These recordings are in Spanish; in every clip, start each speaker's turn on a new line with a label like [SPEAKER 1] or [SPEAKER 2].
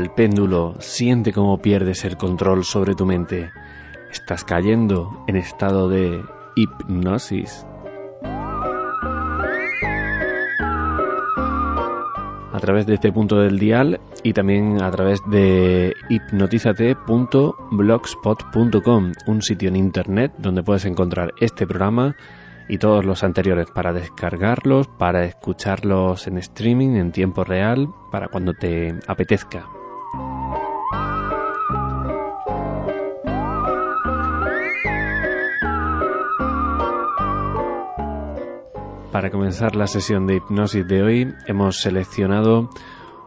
[SPEAKER 1] al péndulo, siente cómo pierdes el control sobre tu mente. Estás cayendo en estado de hipnosis. A través de este punto del dial y también a través de hipnotizate.blogspot.com, un sitio en internet donde puedes encontrar este programa y todos los anteriores para descargarlos, para escucharlos en streaming en tiempo real, para cuando te apetezca. Para comenzar la sesión de hipnosis de hoy hemos seleccionado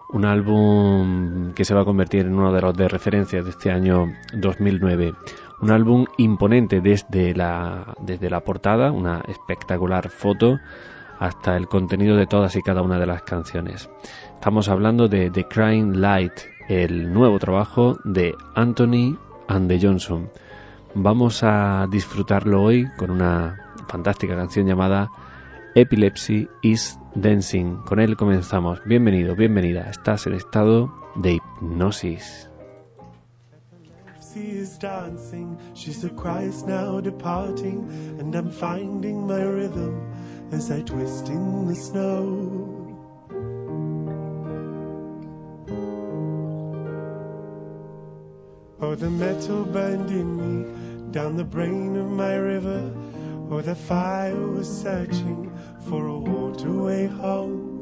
[SPEAKER 1] un álbum que se va a convertir en uno de los de referencia de este año 2009. Un álbum imponente desde la, desde la portada, una espectacular foto, hasta el contenido de todas y cada una de las canciones. Estamos hablando de The Crying Light, el nuevo trabajo de Anthony and the Johnson. Vamos a disfrutarlo hoy con una fantástica canción llamada Epilepsy is Dancing. Con él comenzamos. Bienvenido, bienvenida. Estás en estado de hipnosis. is dancing. She's the Christ now departing, and I'm finding my rhythm as I twist in the snow. Oh, the metal burned me down the brain of my river. Oh, the fire was searching for a waterway home.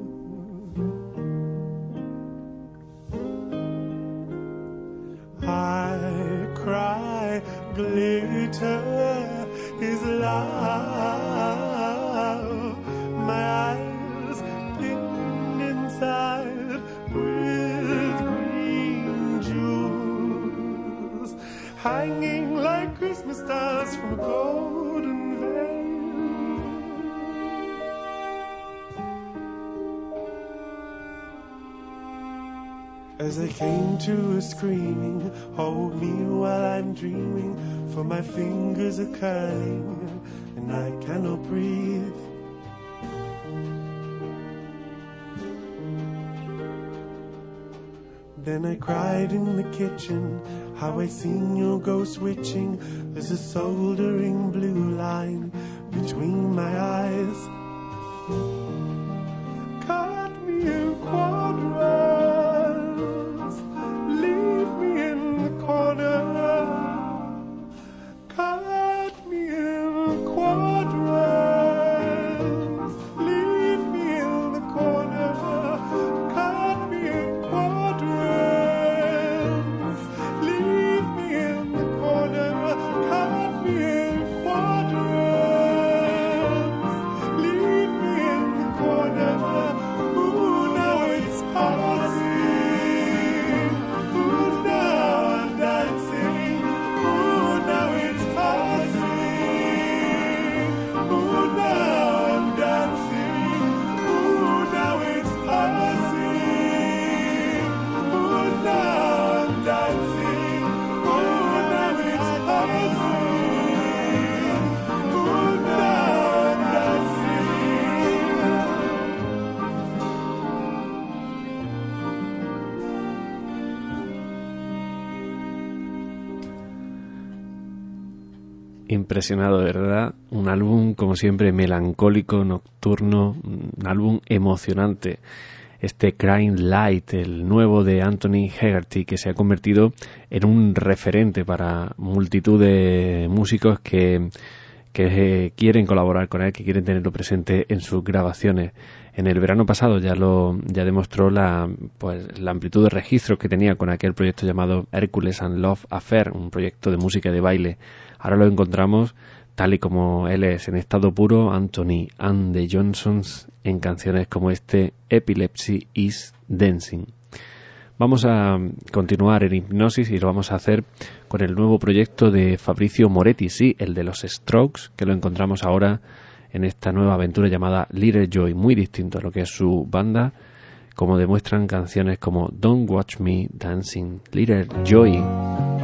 [SPEAKER 1] Came to a screaming, hold me while I'm dreaming, for my fingers are curling and I cannot breathe. Then I cried in the kitchen, how I seen your ghost witching. There's a soldering blue line between my eyes. Impresionado, verdad. Un álbum, como siempre, melancólico, nocturno, un álbum emocionante. Este Crying Light, el nuevo de Anthony Hegarty, que se ha convertido en un referente para multitud de músicos que, que quieren colaborar con él, que quieren tenerlo presente en sus grabaciones. En el verano pasado ya lo ya demostró la pues la amplitud de registros que tenía con aquel proyecto llamado Hercules and Love Affair, un proyecto de música de baile Ahora lo encontramos tal y como él es, en estado puro, Anthony and the Johnsons, en canciones como este Epilepsy is Dancing. Vamos a continuar en hipnosis y lo vamos a hacer con el nuevo proyecto de Fabricio Moretti, sí, el de los Strokes, que lo encontramos ahora en esta nueva aventura llamada Little Joy, muy distinto a lo que es su banda, como demuestran canciones como Don't Watch Me Dancing, Little Joy.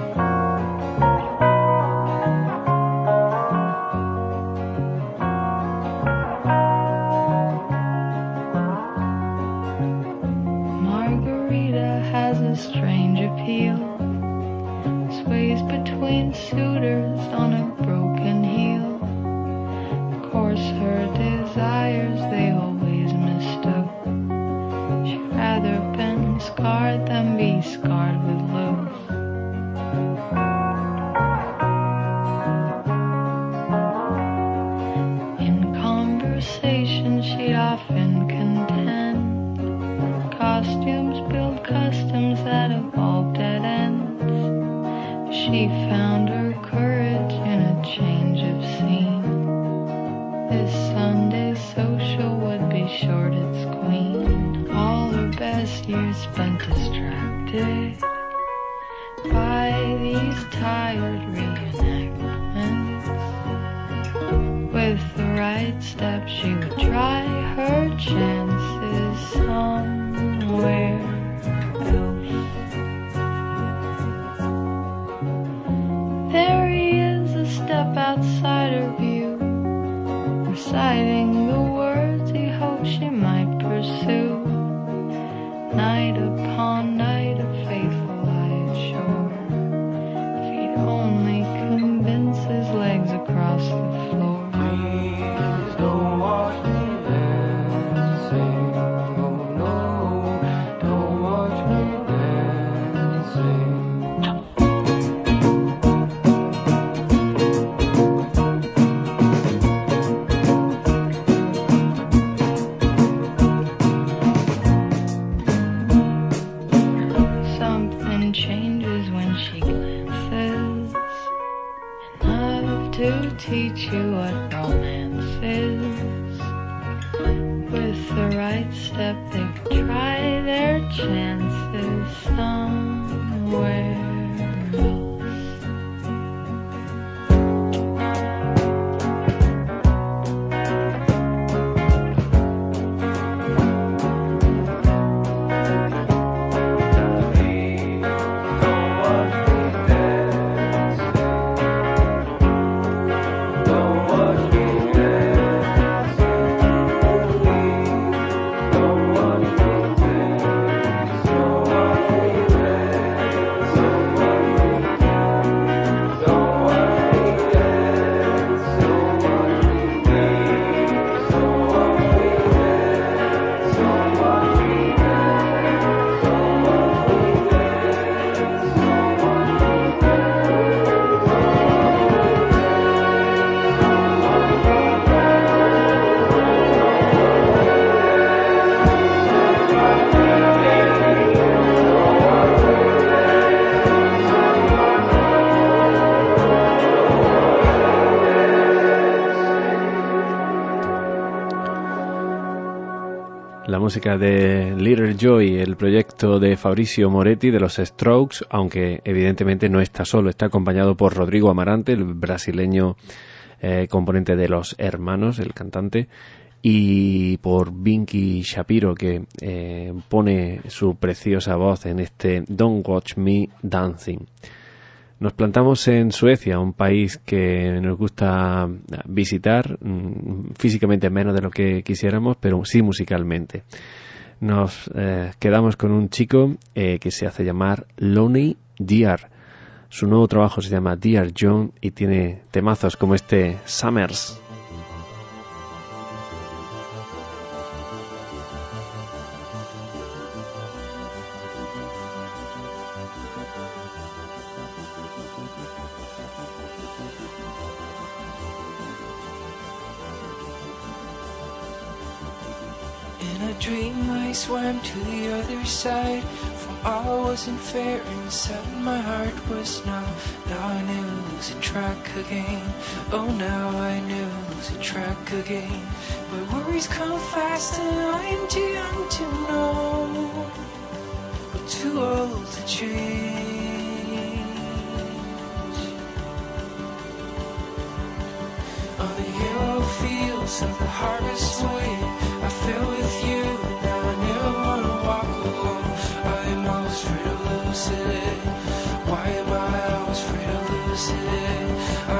[SPEAKER 2] Between suitors on a broken heel. Of course, her desires they always mistook. She'd rather been scarred than be scarred with love. In conversation, she often
[SPEAKER 1] música de Little Joy, el proyecto de Fabricio Moretti de los Strokes, aunque evidentemente no está solo, está acompañado por Rodrigo Amarante, el brasileño eh, componente de Los Hermanos, el cantante, y por Vinky Shapiro, que eh, pone su preciosa voz en este Don't Watch Me Dancing. Nos plantamos en Suecia, un país que nos gusta visitar, mm, físicamente menos de lo que quisiéramos, pero sí musicalmente. Nos eh, quedamos con un chico eh, que se hace llamar Lonely Dear. Su nuevo trabajo se llama Dear John y tiene temazos como este Summers.
[SPEAKER 3] In a dream I swam to the other side. For all wasn't fair and inside my heart was numb. Now I lose a track again. Oh now I lose a track again. My worries come fast and I'm too young to know But too old to change. On the yellow fields of the harvest wind,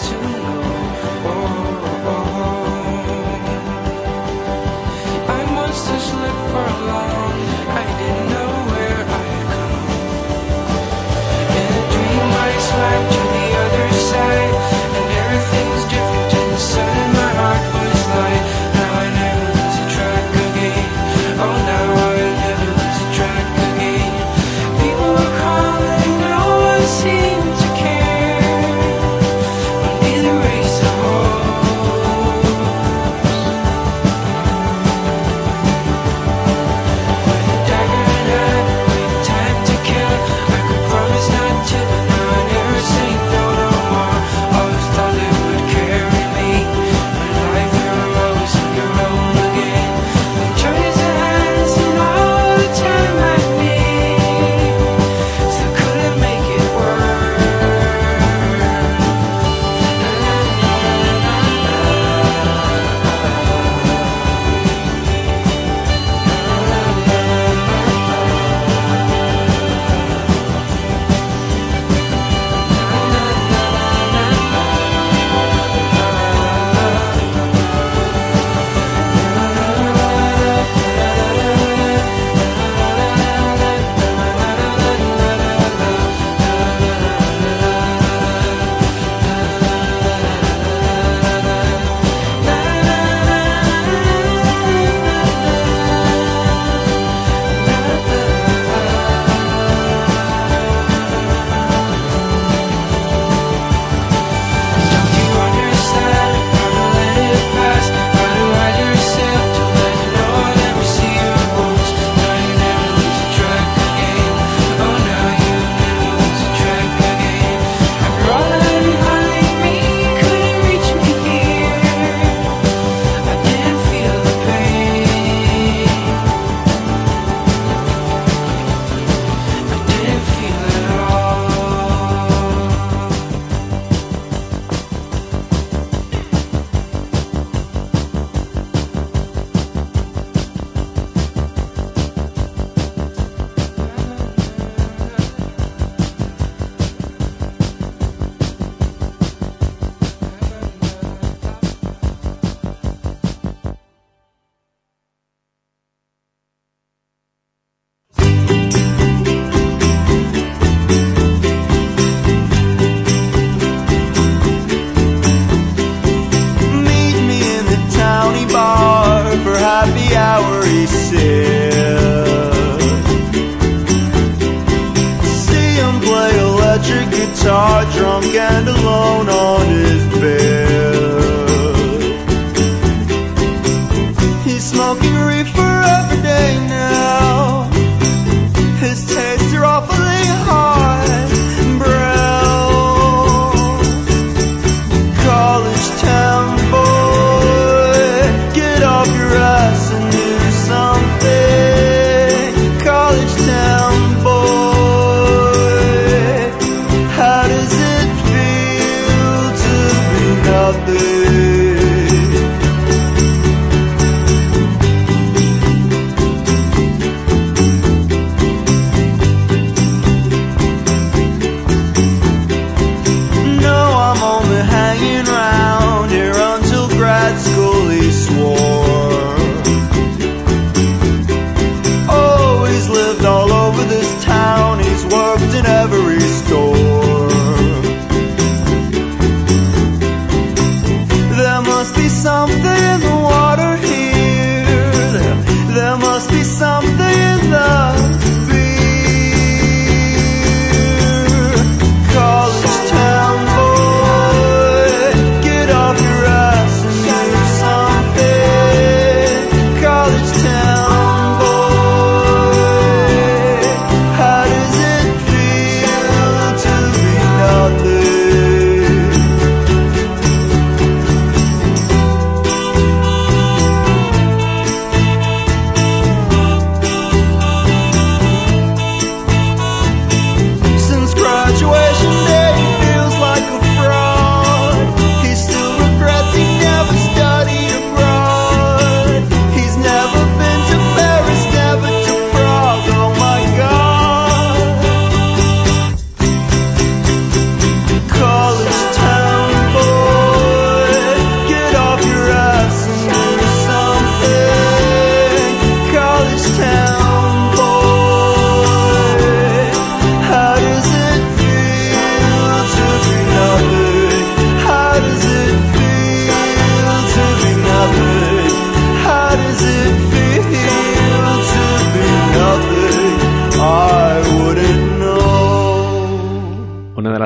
[SPEAKER 3] to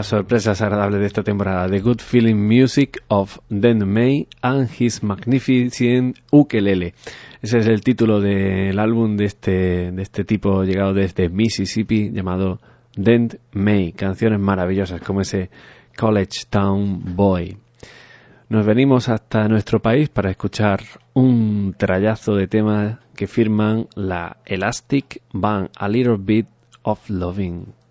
[SPEAKER 4] sorpresas agradables de esta temporada. The Good Feeling Music of Dan May and His Magnificent Ukelele. Ese es el título del álbum de este, de este tipo llegado desde Mississippi llamado Dent May. Canciones maravillosas como ese College Town Boy. Nos venimos hasta nuestro país para escuchar un trayazo de temas que firman la Elastic Band, A Little Bit of Loving.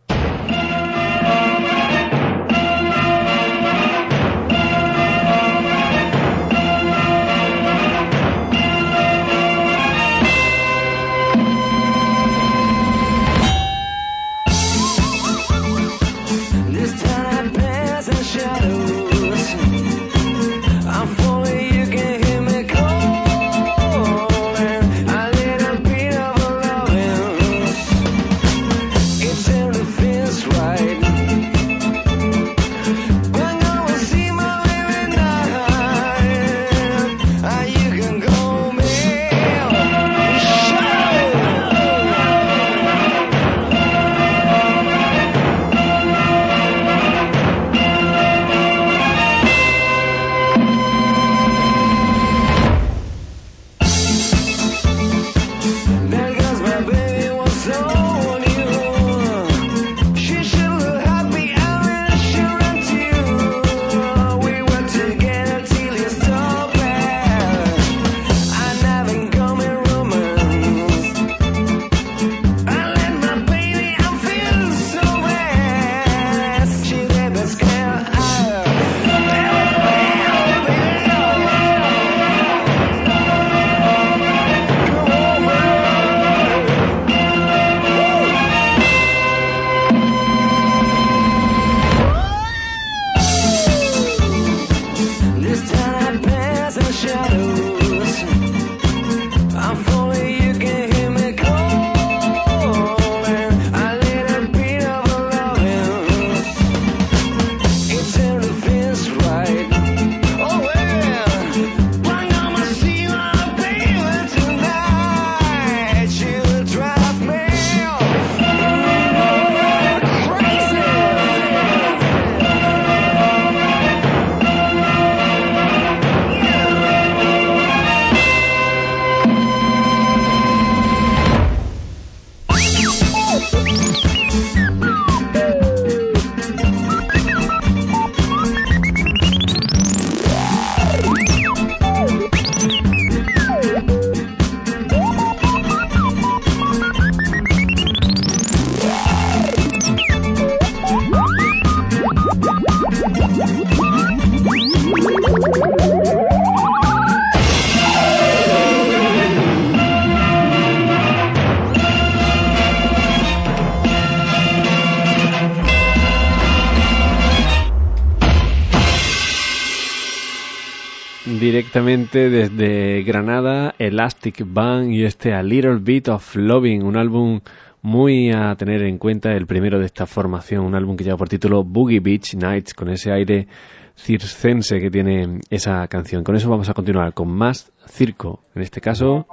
[SPEAKER 4] Desde Granada, Elastic Band y este A Little Bit of Loving, un álbum muy a tener en cuenta, el primero de esta formación, un álbum que lleva por título Boogie Beach Nights, con ese aire circense que tiene esa canción. Con eso vamos a continuar con más circo, en este caso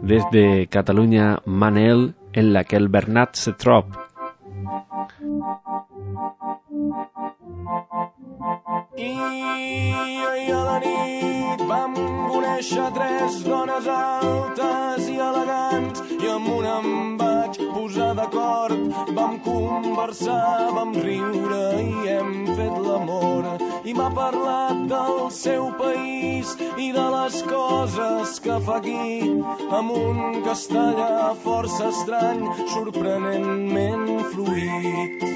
[SPEAKER 4] desde Cataluña, Manel, en la que el Bernat se trop.
[SPEAKER 5] I ahir a la nit vam conèixer tres dones altes i elegants i amb una em vaig posar d'acord. Vam conversar, vam riure i hem fet l'amor. I m'ha parlat del seu país i de les coses que fa aquí amb un castellà força estrany, sorprenentment fluid.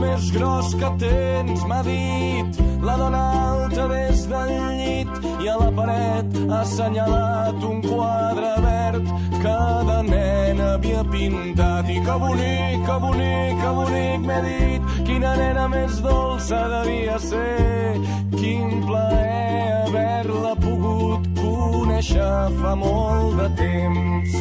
[SPEAKER 5] Més gros que tens, m'ha dit. La dona alta des del llit i a la paret ha assenyalat un quadre verd que de nen havia pintat. I que bonic, que bonic, que bonic m'he dit. Quina nena més dolça devia ser. Quin plaer haver-la pogut conèixer fa molt de temps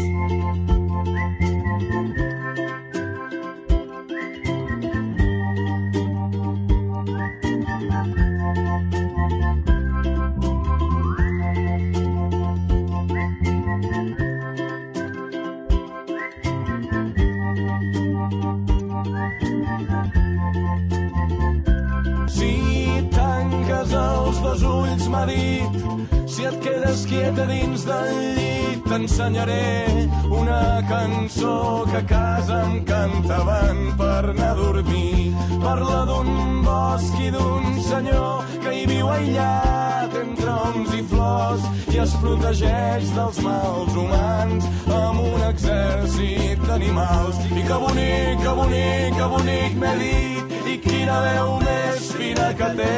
[SPEAKER 5] Madrid. Si et quedes quieta dins del llit t'ensenyaré una cançó que a casa em cantaven per anar a dormir. Parla d'un bosc i d'un senyor que hi viu aïllat entre oms i flors i es protegeix dels mals humans amb un exèrcit d'animals. I que bonic, que bonic, que bonic m'he dit i quina veu més fina que té.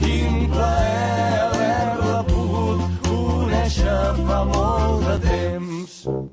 [SPEAKER 5] Quin plaer conèixer fa molt de temps. No,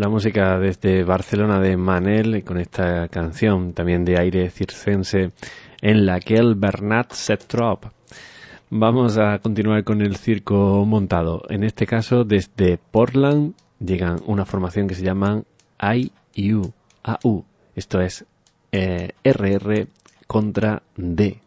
[SPEAKER 1] La música desde Barcelona de Manel con esta canción también de aire circense en la que el Bernat se trop. Vamos a continuar con el circo montado. En este caso, desde Portland llegan una formación que se llaman IU. AU. Esto es eh, RR contra D.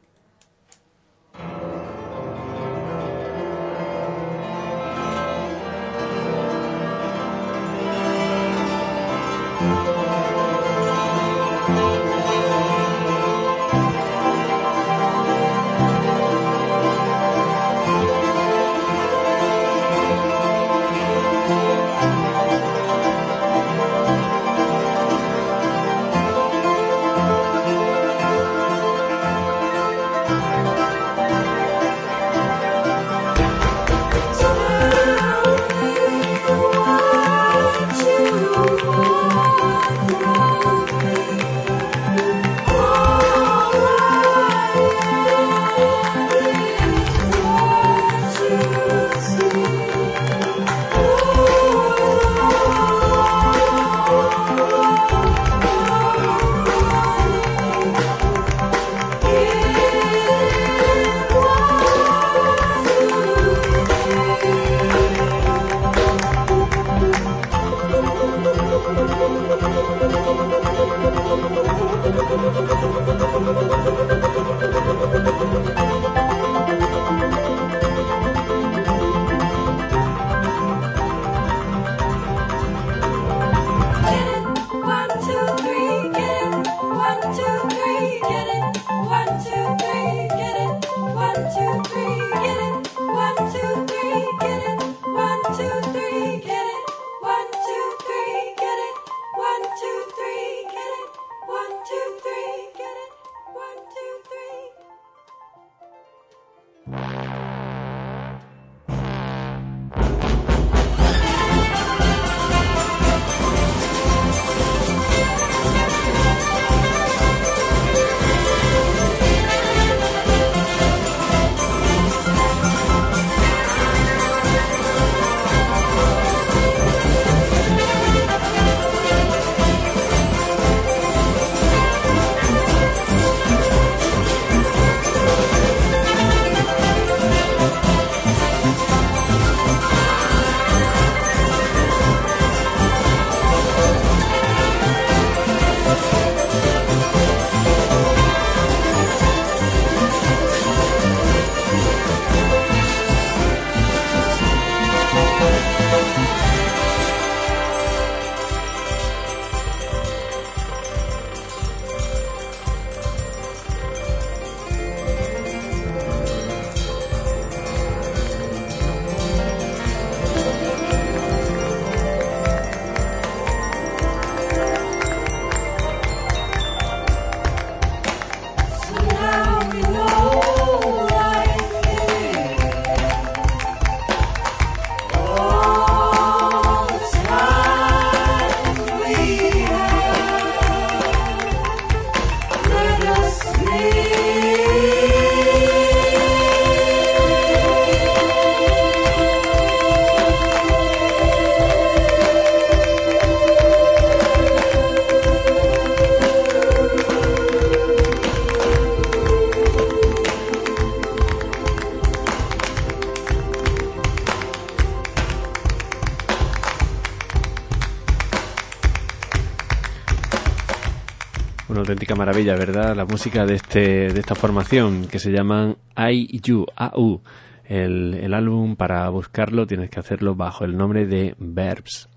[SPEAKER 6] maravilla, ¿verdad? La música de, este, de esta formación que se llaman IU, AU. El, el álbum, para buscarlo, tienes que hacerlo bajo el nombre de Verbs.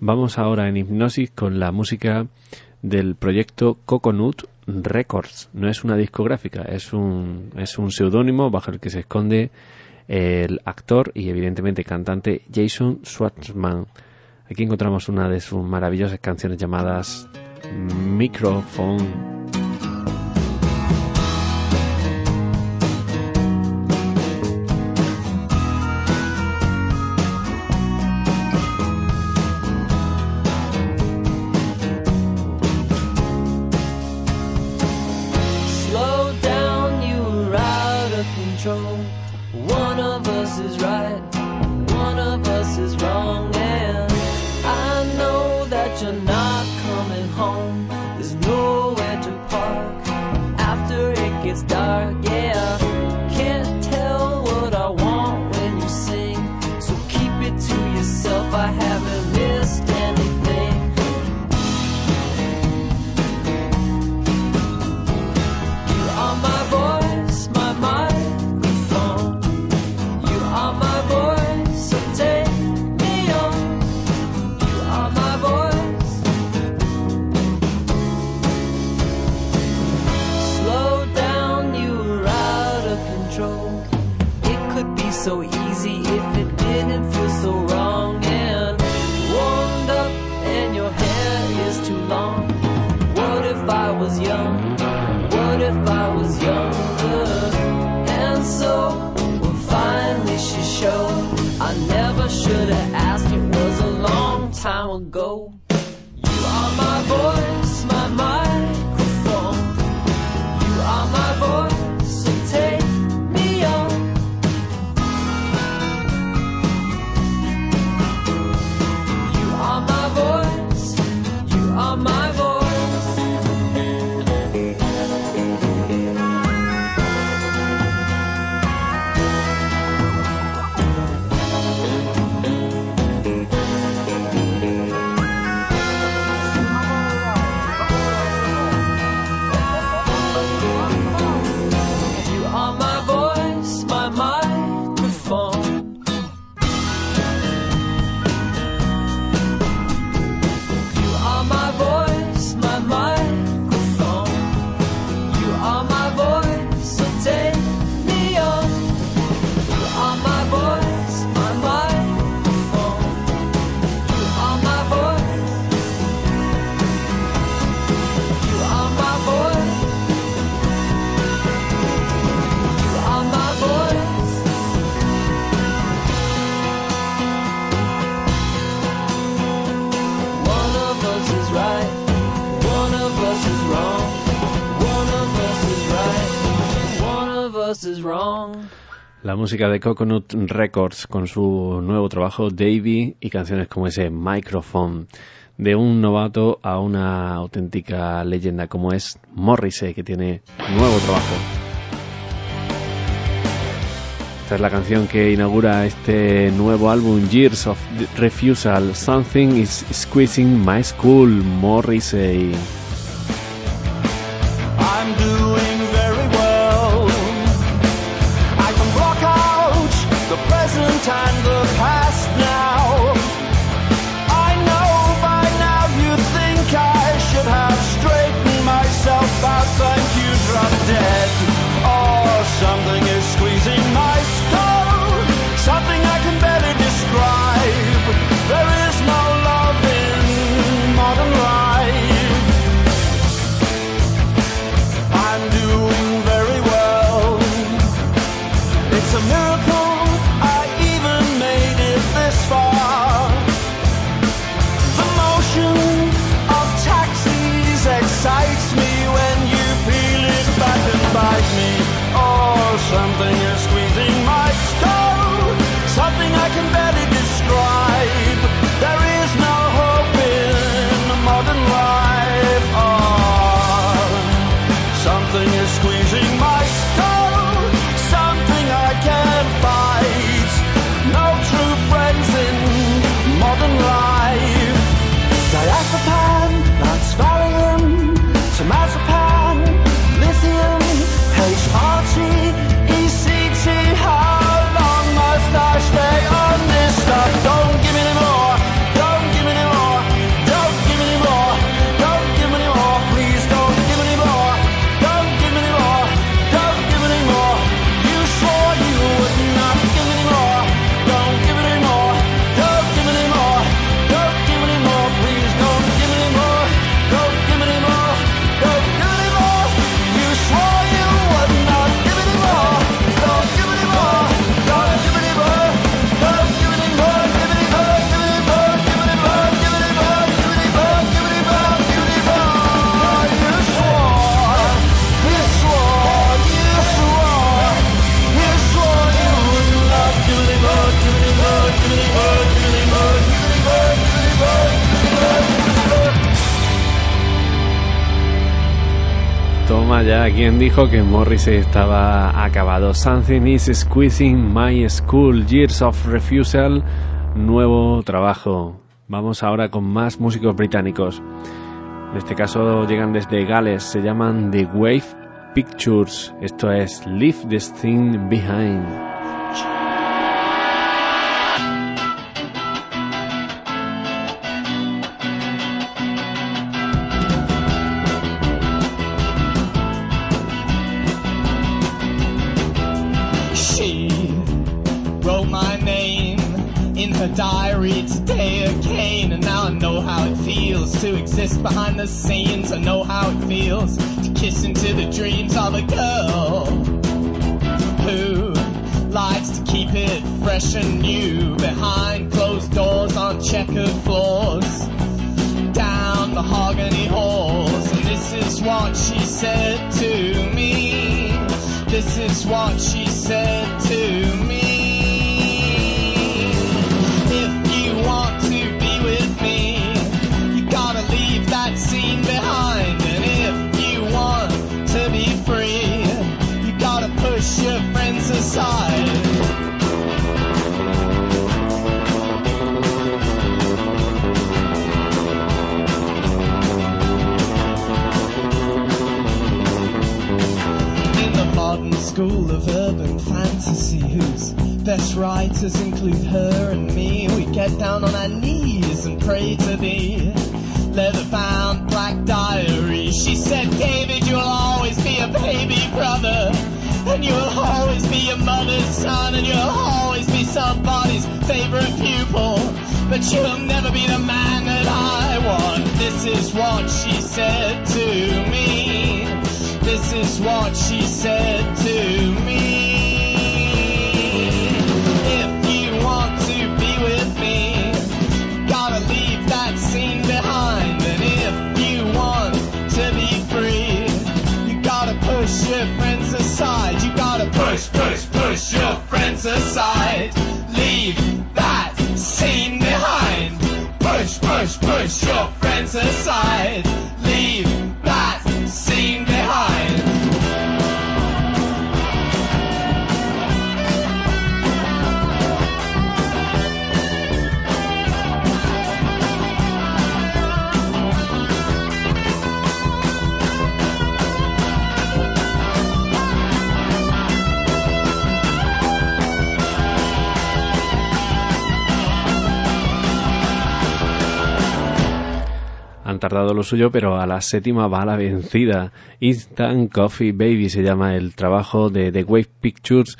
[SPEAKER 6] Vamos ahora en hipnosis con la música del proyecto Coconut Records. No es una discográfica, es un, es un seudónimo bajo el que se esconde el actor y evidentemente cantante Jason Schwartzman. Aquí encontramos una de sus maravillosas canciones llamadas microphone. la música de Coconut Records con su nuevo trabajo Davy y canciones como ese Microphone de un novato a una auténtica leyenda como es Morrissey que tiene nuevo trabajo. Esta es la canción que inaugura este nuevo álbum Years of Refusal Something is Squeezing My School Morrissey.
[SPEAKER 1] Toma ya, ¿quién dijo que Morris estaba acabado? Something is squeezing my school, Years of Refusal, nuevo trabajo. Vamos ahora con más músicos británicos. En este caso llegan desde Gales, se llaman The Wave Pictures. Esto es Leave This Thing Behind.
[SPEAKER 7] Said best writers include her and me. We get down on our knees and pray to thee. Leather bound black diary. She said, David, you'll always be a baby brother. And you'll always be your mother's son. And you'll always be somebody's favorite pupil. But you'll never be the man that I want. This is what she said to me. This is what she said to me. Push, push, push your friends aside. Leave that scene behind. Push, push, push your friends aside.
[SPEAKER 1] Tardado lo suyo, pero a la séptima va la vencida. Instant Coffee Baby se llama el trabajo de The Wave Pictures,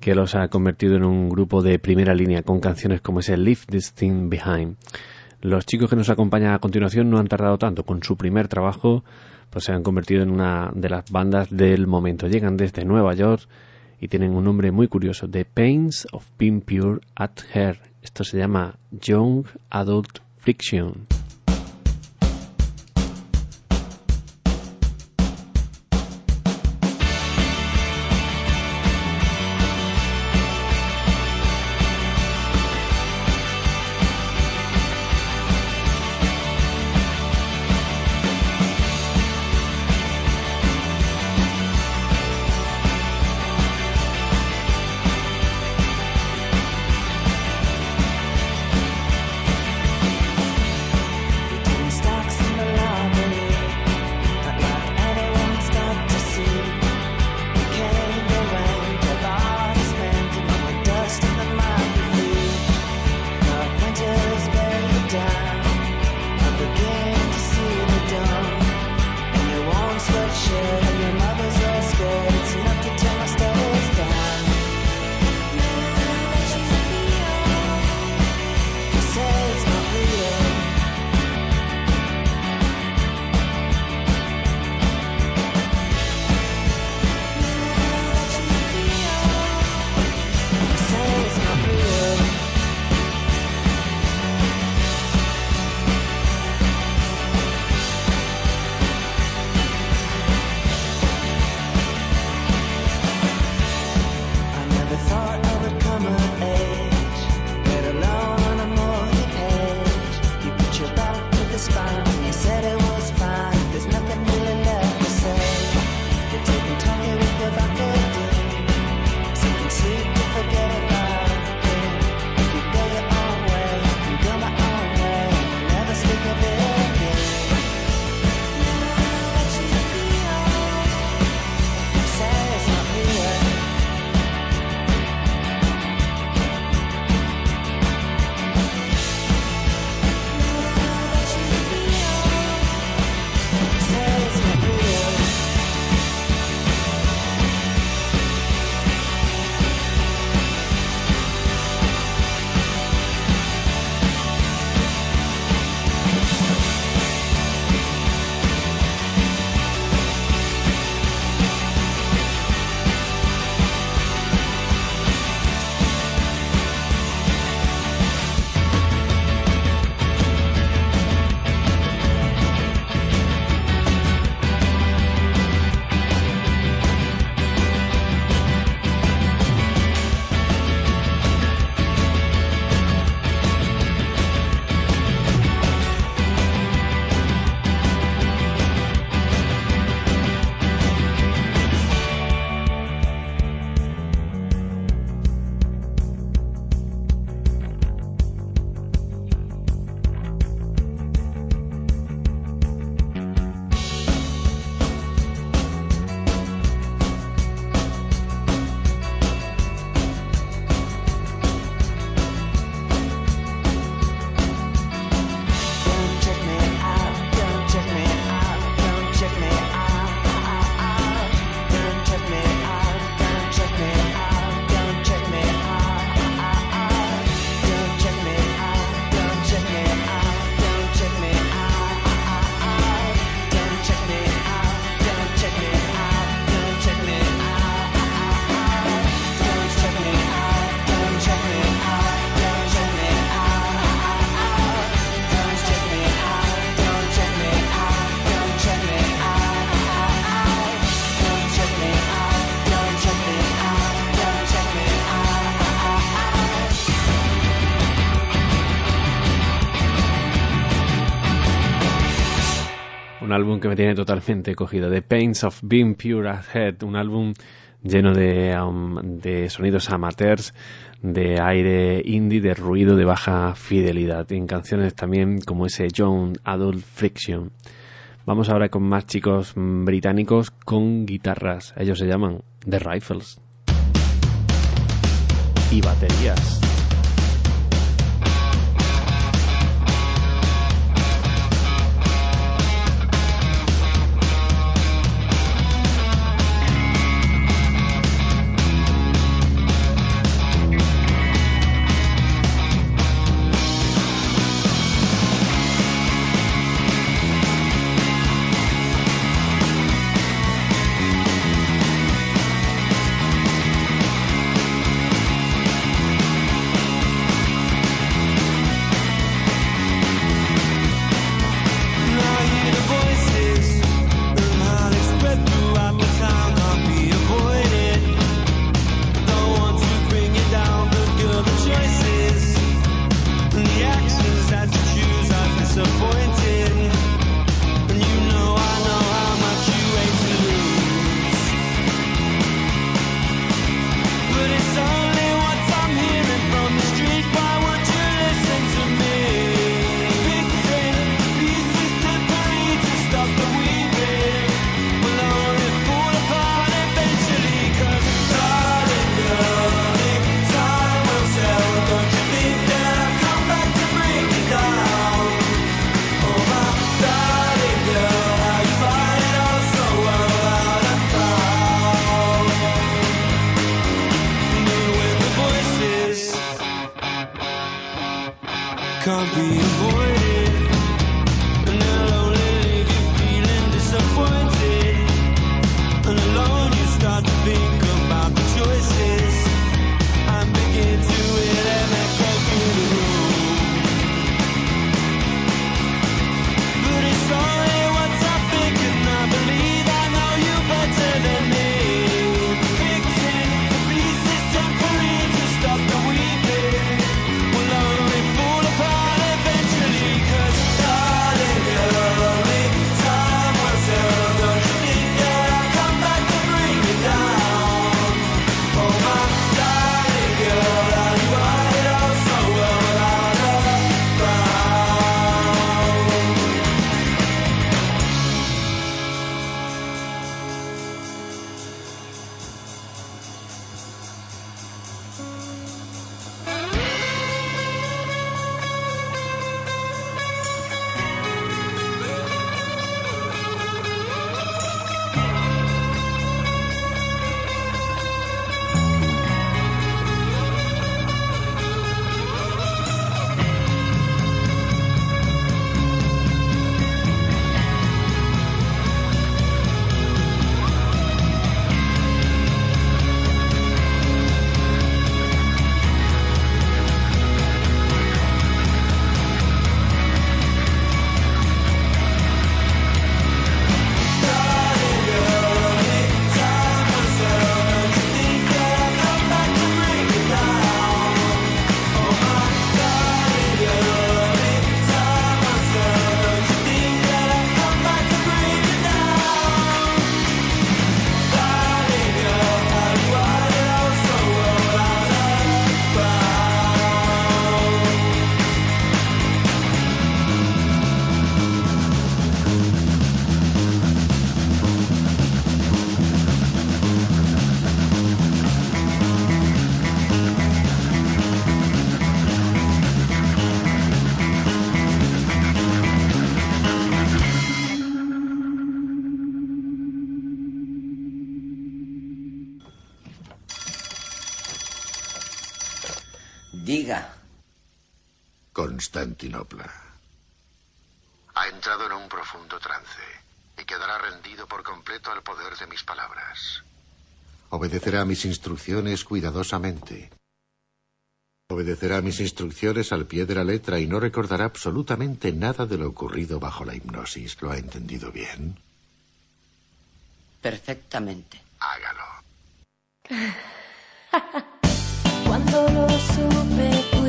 [SPEAKER 1] que los ha convertido en un grupo de primera línea con canciones como ese Leave This Thing Behind. Los chicos que nos acompañan a continuación no han tardado tanto. Con su primer trabajo, pues se han convertido en una de las bandas del momento. Llegan desde Nueva York y tienen un nombre muy curioso: The Pains of Being Pure at Hair. Esto se llama Young Adult Friction. Un álbum que me tiene totalmente cogido. The Pains of Being Pure Ahead, un álbum lleno de, um, de sonidos amateurs, de aire indie, de ruido de baja fidelidad, en canciones también como ese Young Adult Friction. Vamos ahora con más chicos británicos con guitarras. Ellos se llaman The Rifles. Y baterías.
[SPEAKER 8] Be
[SPEAKER 9] Constantinopla. Ha entrado en un profundo trance y quedará rendido por completo al poder de mis palabras. Obedecerá mis instrucciones cuidadosamente. Obedecerá mis instrucciones al pie de la letra y no recordará absolutamente nada de lo ocurrido bajo la hipnosis. ¿Lo ha entendido bien?
[SPEAKER 10] Perfectamente.
[SPEAKER 9] Hágalo.
[SPEAKER 11] Cuando lo supe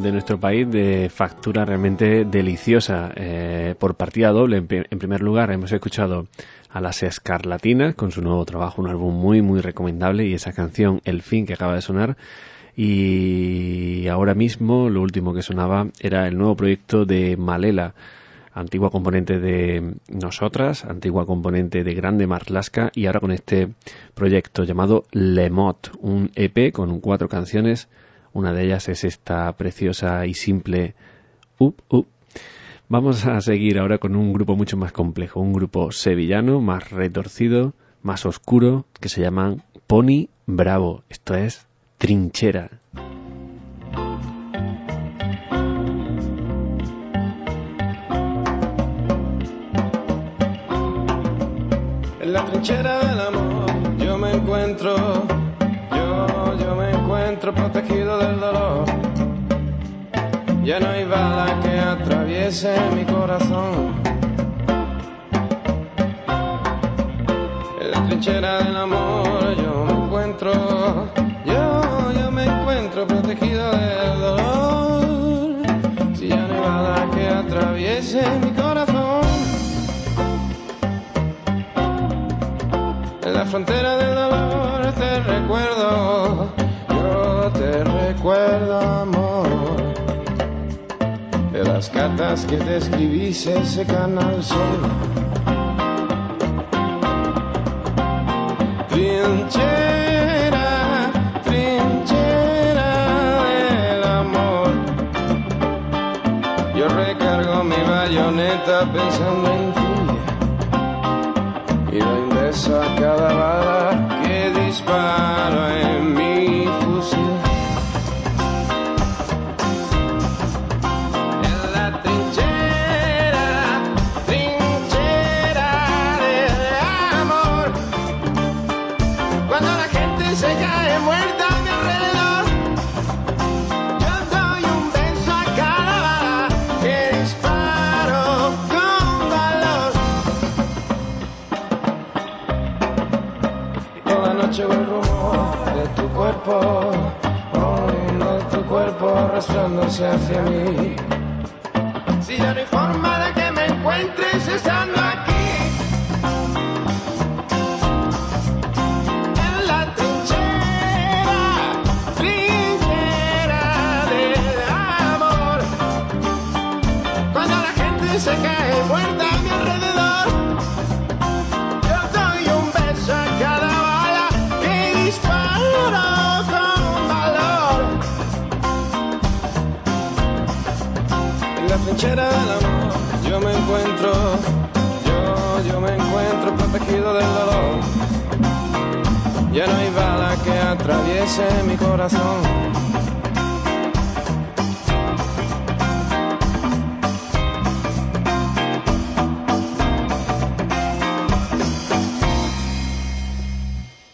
[SPEAKER 11] de
[SPEAKER 1] nuestro país de factura realmente deliciosa. Eh, por partida doble, en, pri- en primer lugar, hemos escuchado a las Escarlatinas con su nuevo trabajo, un álbum muy, muy recomendable y esa canción El fin que acaba de sonar. Y ahora mismo lo último que sonaba era el nuevo proyecto de Malela, antigua componente de Nosotras, antigua componente de Grande Marlaska y ahora con este proyecto llamado Lemot, un EP con cuatro canciones. Una de ellas es esta preciosa y simple Up Up. Vamos a seguir ahora con un grupo mucho más complejo, un grupo sevillano, más retorcido, más oscuro, que se llaman Pony Bravo. Esto es Trinchera.
[SPEAKER 4] En la trinchera del amor yo me encuentro, encuentro protegido del dolor. Ya no hay bala que atraviese mi corazón. En la trinchera del amor yo me encuentro, yo, yo me encuentro protegido del dolor. Si ya no hay bala que atraviese mi corazón. En la frontera del te recuerdo amor. De las cartas que te escribí se secan al sol. Trinchera, trinchera del amor. Yo recargo mi bayoneta pensando en ti y doy un a cada arrastrándose hacia mí. Atraviese mi corazón.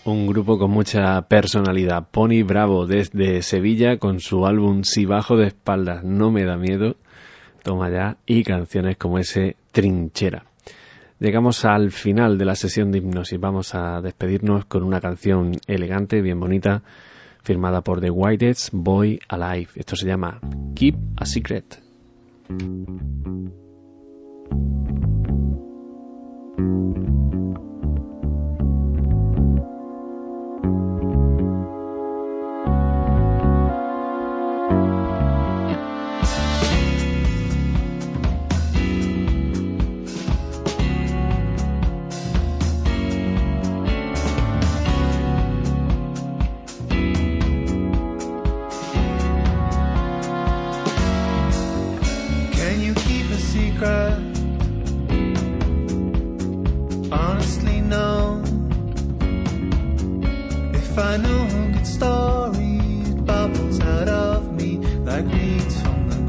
[SPEAKER 1] Un grupo con mucha personalidad. Pony Bravo desde Sevilla con su álbum Si bajo de espaldas no me da miedo. Toma ya. Y canciones como ese Trinchera. Llegamos al final de la sesión de hipnosis. Vamos a despedirnos con una canción elegante, bien bonita, firmada por The Whiteheads, Boy Alive. Esto se llama Keep a Secret.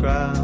[SPEAKER 12] crowd.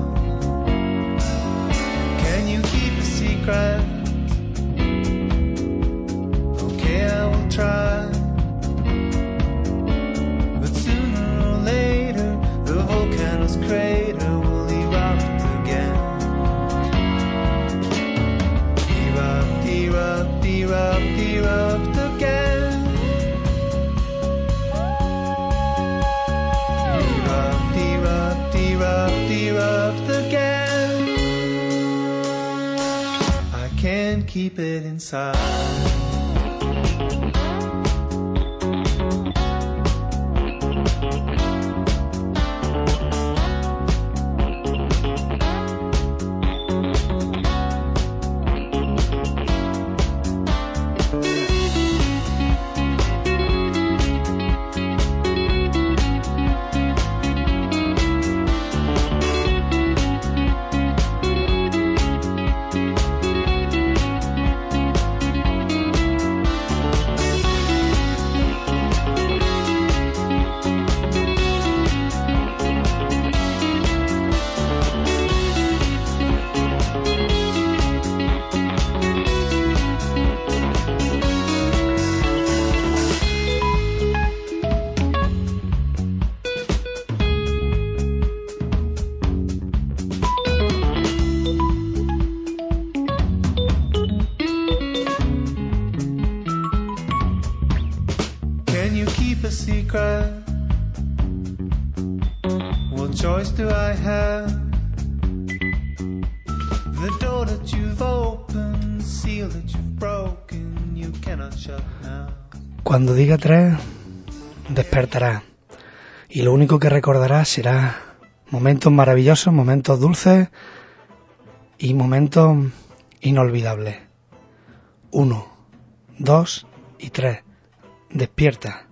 [SPEAKER 12] Keep it inside?
[SPEAKER 13] Cuando diga tres, despertarás. Y lo único que recordarás será momentos maravillosos, momentos dulces y momentos inolvidables. Uno, dos y tres. Despierta.